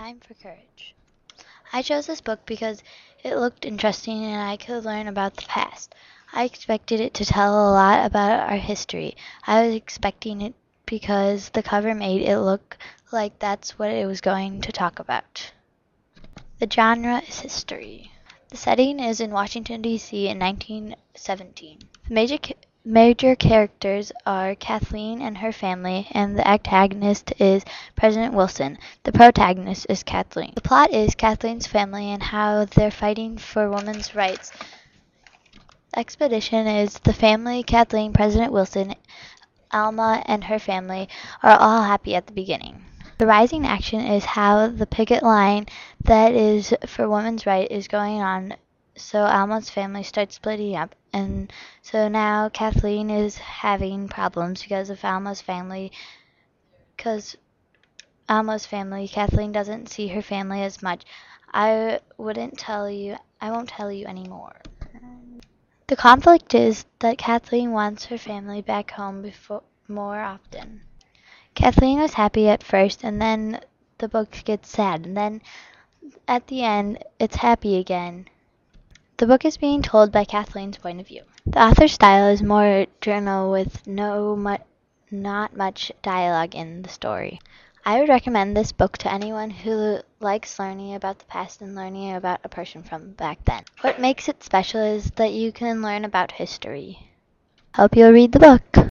Time for Courage. I chose this book because it looked interesting and I could learn about the past. I expected it to tell a lot about our history. I was expecting it because the cover made it look like that's what it was going to talk about. The genre is history. The setting is in Washington, D.C. in 1917. The major Major characters are Kathleen and her family, and the antagonist is President Wilson. The protagonist is Kathleen. The plot is Kathleen's family and how they're fighting for women's rights. Expedition is the family, Kathleen, President Wilson, Alma, and her family are all happy at the beginning. The rising action is how the picket line that is for women's rights is going on so Alma's family starts splitting up, and so now Kathleen is having problems because of Alma's family. Because Alma's family, Kathleen doesn't see her family as much. I wouldn't tell you. I won't tell you anymore. The conflict is that Kathleen wants her family back home before more often. Kathleen was happy at first, and then the book gets sad, and then at the end, it's happy again. The book is being told by Kathleen's point of view. The author's style is more journal with no mu- not much dialogue in the story. I would recommend this book to anyone who likes learning about the past and learning about a person from back then. What makes it special is that you can learn about history. Hope you'll read the book.